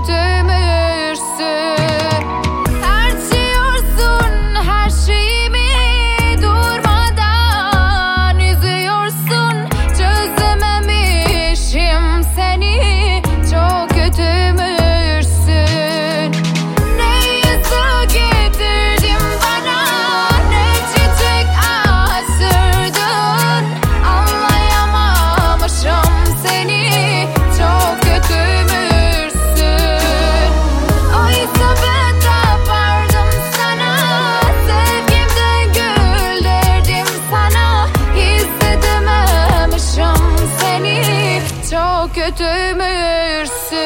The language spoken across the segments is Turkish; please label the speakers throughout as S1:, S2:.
S1: buiten götürmürsün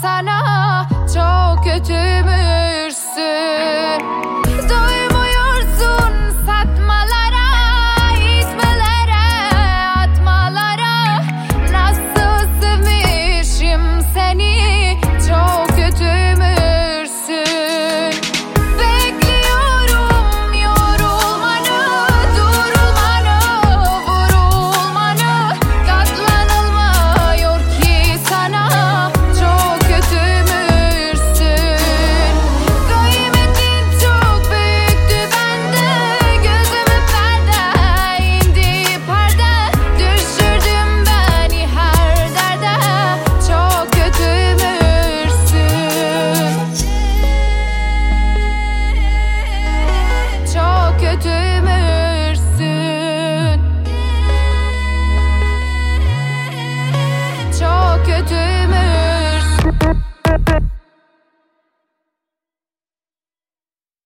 S1: solo